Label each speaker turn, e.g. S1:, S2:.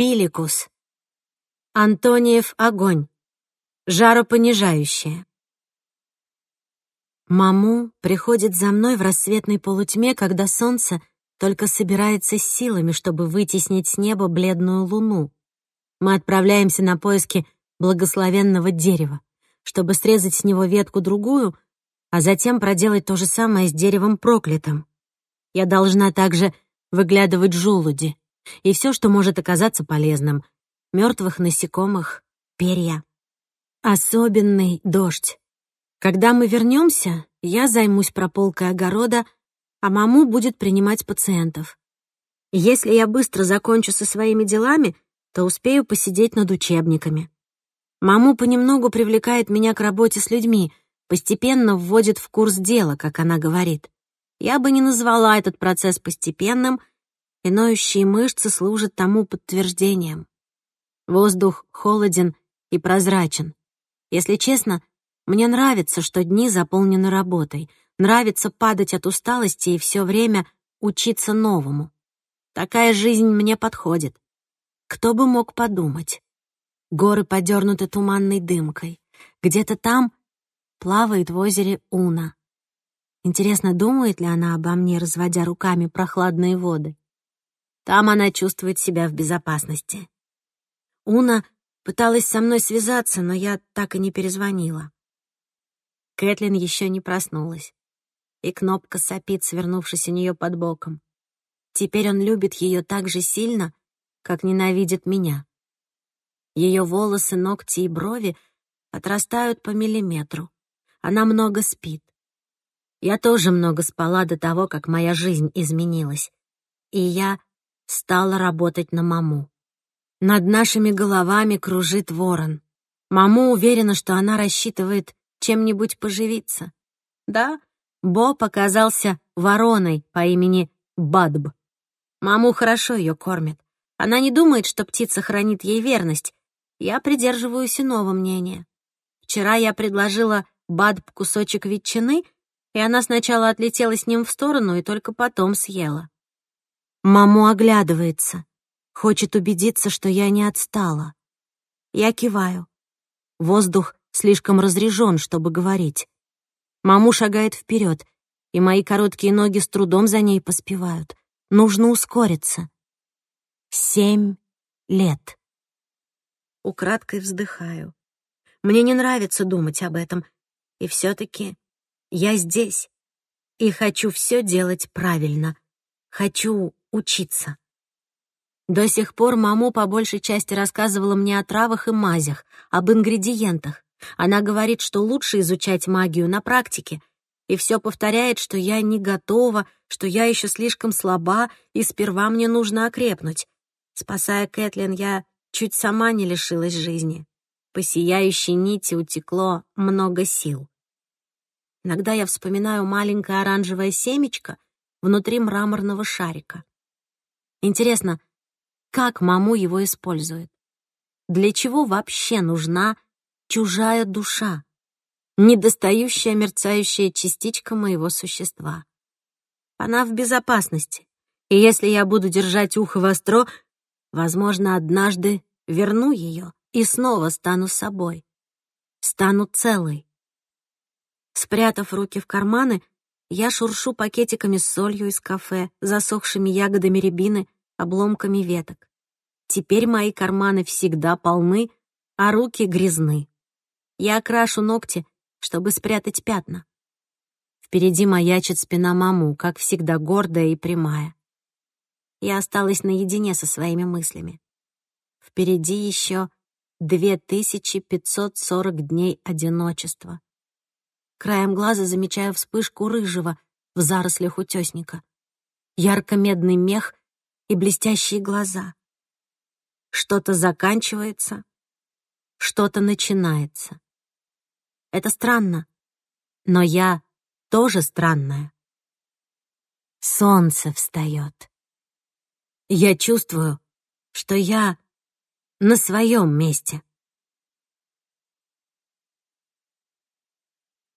S1: биликус. Антониев огонь. Жаропонижающее. Маму приходит за мной в рассветной полутьме, когда солнце только собирается с силами, чтобы вытеснить с неба бледную луну. Мы отправляемся на поиски благословенного дерева, чтобы срезать с него ветку другую, а затем проделать то же самое с деревом проклятым. Я должна также выглядывать желуди и все, что может оказаться полезным. Мертвых насекомых, перья. Особенный дождь. Когда мы вернемся, я займусь прополкой огорода, а маму будет принимать пациентов. Если я быстро закончу со своими делами, то успею посидеть над учебниками. Маму понемногу привлекает меня к работе с людьми, постепенно вводит в курс дела, как она говорит. Я бы не назвала этот процесс постепенным — и ноющие мышцы служат тому подтверждением. Воздух холоден и прозрачен. Если честно, мне нравится, что дни заполнены работой, нравится падать от усталости и все время учиться новому. Такая жизнь мне подходит. Кто бы мог подумать? Горы подернуты туманной дымкой. Где-то там плавает в озере Уна. Интересно, думает ли она обо мне, разводя руками прохладные воды? Там она чувствует себя в безопасности. Уна пыталась со мной связаться, но я так и не перезвонила. Кэтлин еще не проснулась, и кнопка сопит, свернувшись у нее под боком. Теперь он любит ее так же сильно, как ненавидит меня. Ее волосы, ногти и брови отрастают по миллиметру. Она много спит. Я тоже много спала до того, как моя жизнь изменилась. И я стала работать на маму. Над нашими головами кружит ворон. Маму уверена, что она рассчитывает чем-нибудь поживиться. Да, Бо показался вороной по имени Бадб. Маму хорошо ее кормит. Она не думает, что птица хранит ей верность. Я придерживаюсь иного мнения. Вчера я предложила Бадб кусочек ветчины, и она сначала отлетела с ним в сторону и только потом съела. Маму оглядывается, хочет убедиться, что я не отстала. Я киваю. Воздух слишком разрежен, чтобы говорить. Маму шагает вперед, и мои короткие ноги с трудом за ней поспевают. Нужно ускориться. Семь лет. Украдкой вздыхаю. Мне не нравится думать об этом. И все-таки я здесь. И хочу все делать правильно. Хочу учиться. До сих пор маму по большей части рассказывала мне о травах и мазях, об ингредиентах. Она говорит, что лучше изучать магию на практике, и все повторяет, что я не готова, что я еще слишком слаба, и сперва мне нужно окрепнуть. Спасая Кэтлин, я чуть сама не лишилась жизни. По сияющей нити утекло много сил. Иногда я вспоминаю маленькое оранжевое семечко внутри мраморного шарика. Интересно, как маму его использует? Для чего вообще нужна чужая душа? Недостающая мерцающая частичка моего существа. Она в безопасности, и если я буду держать ухо востро, возможно, однажды верну ее и снова стану собой. Стану целой. Спрятав руки в карманы, я шуршу пакетиками с солью из кафе, засохшими ягодами рябины, обломками веток. Теперь мои карманы всегда полны, а руки грязны. Я окрашу ногти, чтобы спрятать пятна. Впереди маячит спина маму, как всегда гордая и прямая. Я осталась наедине со своими мыслями. Впереди еще 2540 дней одиночества. Краем глаза замечаю вспышку рыжего в зарослях утесника, Ярко-медный мех и блестящие глаза. Что-то заканчивается, что-то начинается. Это странно, но я тоже странная. Солнце встает. Я чувствую, что я на своем месте.